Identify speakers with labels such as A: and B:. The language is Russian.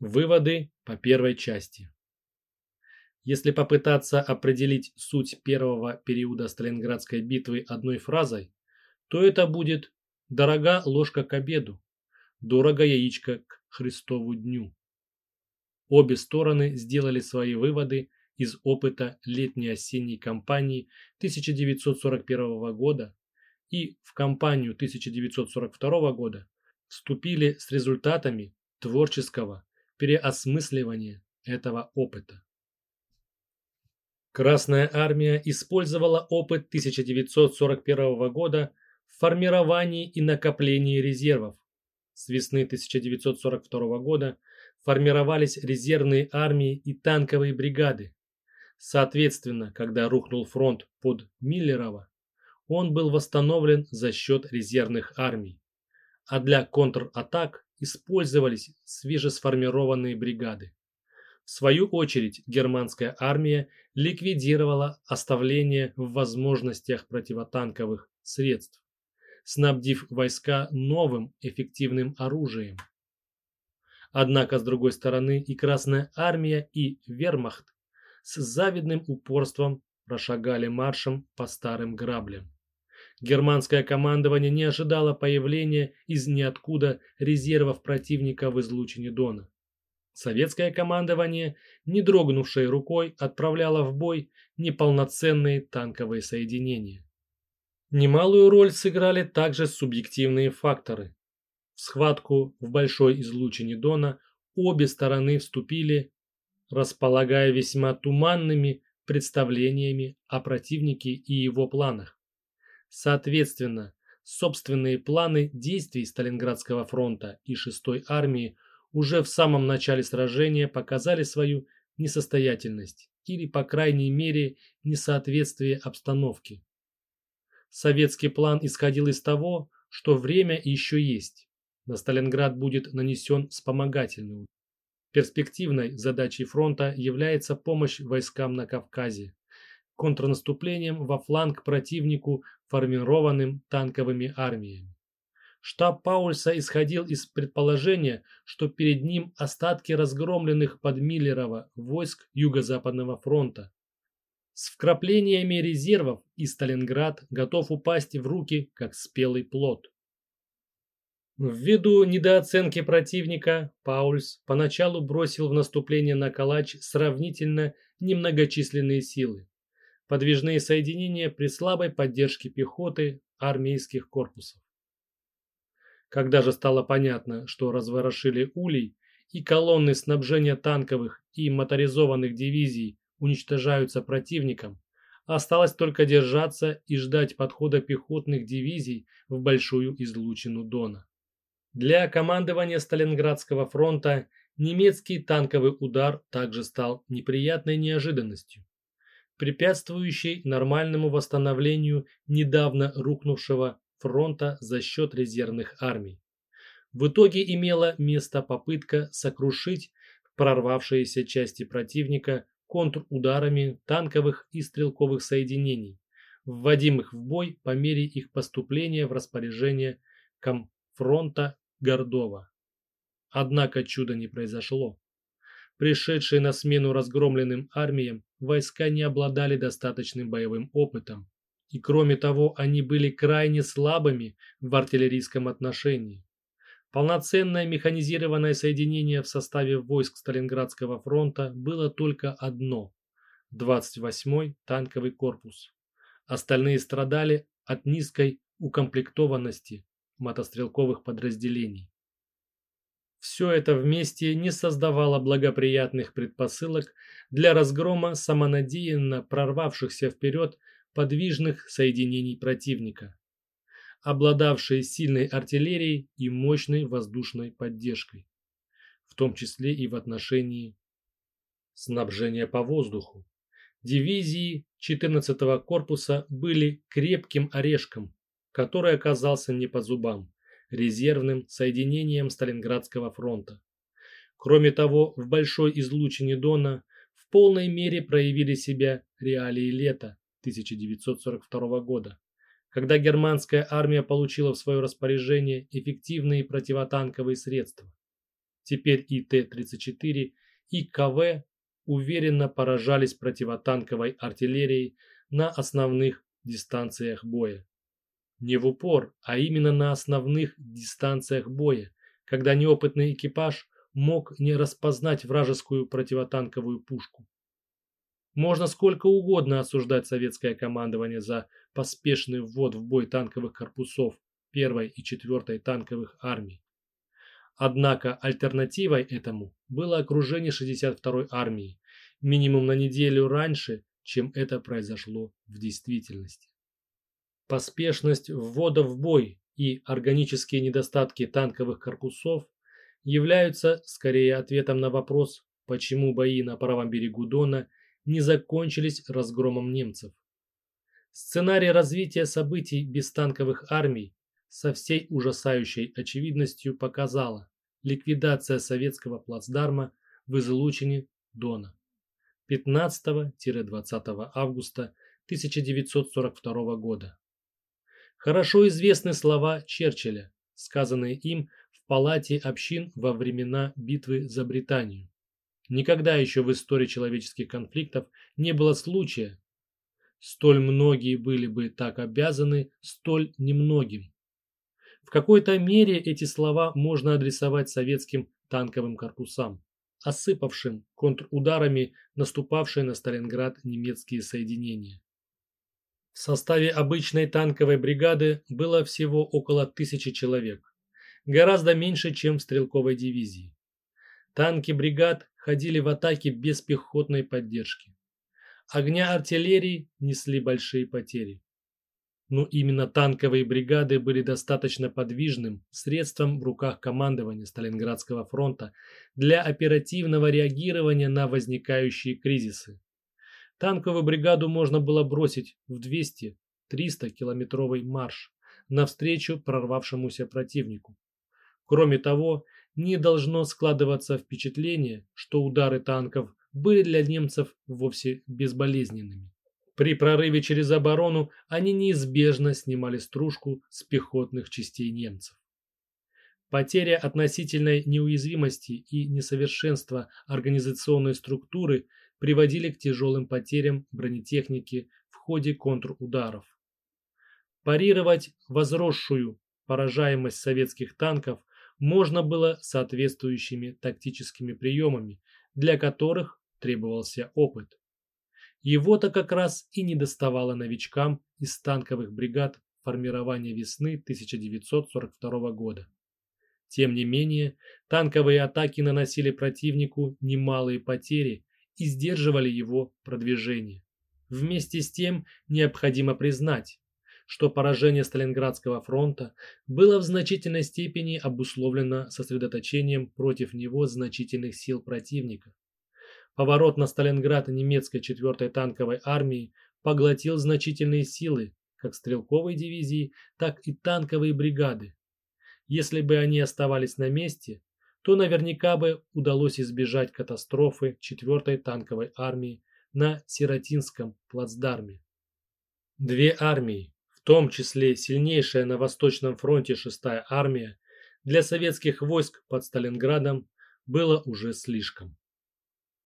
A: Выводы по первой части. Если попытаться определить суть первого периода Сталинградской битвы одной фразой, то это будет «дорога ложка к обеду, дорого яичко к Христову дню». Обе стороны сделали свои выводы из опыта летней-осенней кампании 1941 года и в кампанию 1942 года вступили с результатами творческого переосмысливания этого опыта. Красная армия использовала опыт 1941 года в формировании и накоплении резервов. С весны 1942 года формировались резервные армии и танковые бригады. Соответственно, когда рухнул фронт под Миллерово, он был восстановлен за счет резервных армий. А для контратак использовались свежесформированные бригады. В свою очередь германская армия ликвидировала оставление в возможностях противотанковых средств, снабдив войска новым эффективным оружием. Однако, с другой стороны, и Красная армия, и Вермахт с завидным упорством прошагали маршем по старым граблям. Германское командование не ожидало появления из ниоткуда резервов противника в излучине Дона. Советское командование, не дрогнувшей рукой, отправляло в бой неполноценные танковые соединения. Немалую роль сыграли также субъективные факторы. В схватку в большой излучине Дона обе стороны вступили, располагая весьма туманными представлениями о противнике и его планах. Соответственно, собственные планы действий Сталинградского фронта и 6-й армии уже в самом начале сражения показали свою несостоятельность или, по крайней мере, несоответствие обстановке. Советский план исходил из того, что время еще есть. На Сталинград будет нанесен вспомогательный удар. Перспективной задачей фронта является помощь войскам на Кавказе контрнаступлением во фланг противнику формированным танковыми армиями. Штаб Паульса исходил из предположения, что перед ним остатки разгромленных под Миллерово войск Юго-Западного фронта. С вкраплениями резервов и Сталинград готов упасть в руки, как спелый плод. Ввиду недооценки противника, Паульс поначалу бросил в наступление на Калач сравнительно немногочисленные силы подвижные соединения при слабой поддержке пехоты армейских корпусов. Когда же стало понятно, что разворошили улей и колонны снабжения танковых и моторизованных дивизий уничтожаются противником, осталось только держаться и ждать подхода пехотных дивизий в большую излучину Дона. Для командования Сталинградского фронта немецкий танковый удар также стал неприятной неожиданностью препятствующей нормальному восстановлению недавно рухнувшего фронта за счет резервных армий. В итоге имела место попытка сокрушить прорвавшиеся части противника контрударами танковых и стрелковых соединений, вводимых в бой по мере их поступления в распоряжение комфронта Гордова. Однако чуда не произошло. Пришедшие на смену разгромленным армиям, войска не обладали достаточным боевым опытом, и кроме того они были крайне слабыми в артиллерийском отношении. Полноценное механизированное соединение в составе войск Сталинградского фронта было только одно – 28-й танковый корпус. Остальные страдали от низкой укомплектованности мотострелковых подразделений. Все это вместе не создавало благоприятных предпосылок для разгрома самонадеянно прорвавшихся вперед подвижных соединений противника, обладавшие сильной артиллерией и мощной воздушной поддержкой, в том числе и в отношении снабжения по воздуху. Дивизии 14-го корпуса были крепким орешком, который оказался не по зубам резервным соединением Сталинградского фронта. Кроме того, в большой излучине Дона в полной мере проявили себя реалии лета 1942 года, когда германская армия получила в свое распоряжение эффективные противотанковые средства. теперь и Т-34, и КВ уверенно поражались противотанковой артиллерией на основных дистанциях боя. Не в упор, а именно на основных дистанциях боя, когда неопытный экипаж мог не распознать вражескую противотанковую пушку. Можно сколько угодно осуждать советское командование за поспешный ввод в бой танковых корпусов 1 и 4 танковых армий. Однако альтернативой этому было окружение 62-й армии, минимум на неделю раньше, чем это произошло в действительности. Поспешность ввода в бой и органические недостатки танковых корпусов являются скорее ответом на вопрос, почему бои на правом берегу Дона не закончились разгромом немцев. Сценарий развития событий без танковых армий со всей ужасающей очевидностью показала ликвидация советского плацдарма в излучине Дона 15-20 августа 1942 года. Хорошо известны слова Черчилля, сказанные им в Палате общин во времена битвы за Британию. Никогда еще в истории человеческих конфликтов не было случая, столь многие были бы так обязаны столь немногим. В какой-то мере эти слова можно адресовать советским танковым корпусам, осыпавшим контрударами наступавшие на Сталинград немецкие соединения. В составе обычной танковой бригады было всего около тысячи человек, гораздо меньше, чем в стрелковой дивизии. Танки бригад ходили в атаке без пехотной поддержки. Огня артиллерии несли большие потери. Но именно танковые бригады были достаточно подвижным средством в руках командования Сталинградского фронта для оперативного реагирования на возникающие кризисы. Танковую бригаду можно было бросить в 200-300 километровый марш навстречу прорвавшемуся противнику. Кроме того, не должно складываться впечатление, что удары танков были для немцев вовсе безболезненными. При прорыве через оборону они неизбежно снимали стружку с пехотных частей немцев. Потеря относительной неуязвимости и несовершенства организационной структуры приводили к тяжелым потерям бронетехники в ходе контрударов. Парировать возросшую поражаемость советских танков можно было соответствующими тактическими приемами, для которых требовался опыт. Его-то как раз и не доставало новичкам из танковых бригад формирования весны 1942 года. Тем не менее, танковые атаки наносили противнику немалые потери и сдерживали его продвижение. Вместе с тем необходимо признать, что поражение Сталинградского фронта было в значительной степени обусловлено сосредоточением против него значительных сил противника. Поворот на Сталинград немецкой 4-й танковой армии поглотил значительные силы как стрелковой дивизии, так и танковые бригады. Если бы они оставались на месте, то наверняка бы удалось избежать катастрофы 4-й танковой армии на Сиротинском плацдарме. Две армии, том числе сильнейшая на Восточном фронте 6-я армия, для советских войск под Сталинградом было уже слишком.